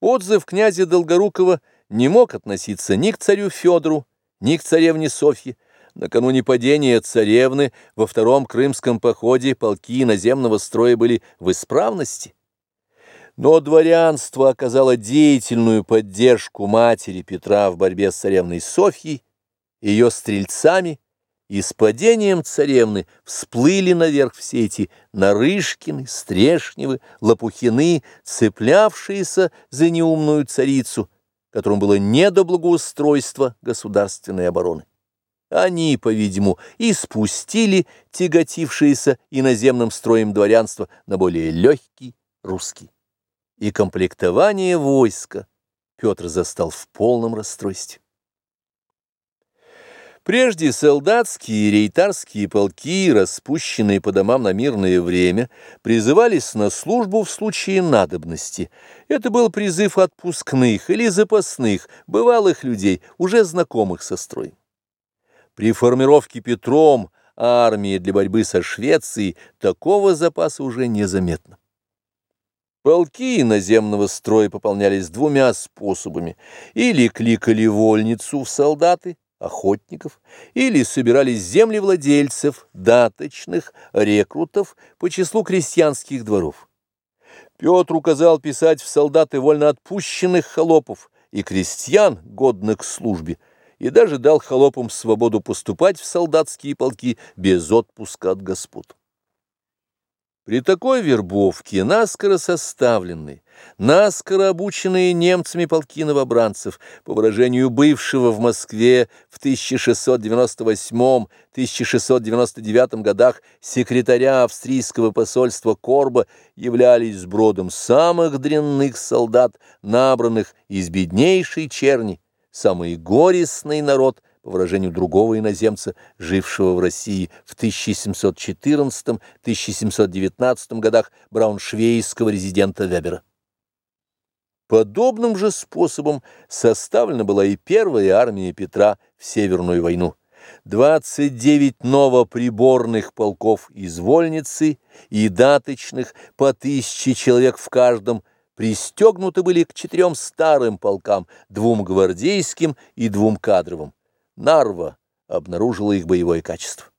Отзыв князя Долгорукова не мог относиться ни к царю Федору, ни к царевне Софье. Накануне падения царевны во втором крымском походе полки наземного строя были в исправности. Но дворянство оказало деятельную поддержку матери Петра в борьбе с царевной Софьей, ее стрельцами, и с падением царевны всплыли наверх все эти Нарышкины, Стрешневы, Лопухины, цеплявшиеся за неумную царицу, которым было не до благоустройства государственной обороны. Они, по-видимому, и спустили тяготившиеся иноземным строем дворянства на более легкий русский. И комплектование войска Петр застал в полном расстройстве. Прежде солдатские и рейтарские полки, распущенные по домам на мирное время, призывались на службу в случае надобности. Это был призыв отпускных или запасных, бывалых людей, уже знакомых со строем. При формировке Петром армии для борьбы со Швецией такого запаса уже незаметно. Полки наземного строя пополнялись двумя способами. Или кликали вольницу в солдаты, охотников, или собирались землевладельцев, даточных, рекрутов по числу крестьянских дворов. Петр указал писать в солдаты вольноотпущенных холопов и крестьян, годных к службе, и даже дал холопам свободу поступать в солдатские полки без отпуска от господ. При такой вербовке наскоро составленные, наскоро обученные немцами полки новобранцев, по выражению бывшего в Москве в 1698-1699 годах секретаря австрийского посольства Корба, являлись сбродом самых дрянных солдат, набранных из беднейшей черни, самый горестный народ – по выражению другого иноземца, жившего в России в 1714-1719 годах брауншвейского резидента Вебера. Подобным же способом составлена была и первая армия Петра в Северную войну. 29 новоприборных полков из вольницы и даточных, по тысяче человек в каждом, пристегнуты были к четырем старым полкам, двум гвардейским и двум кадровым. Нарва обнаружила их боевое качество.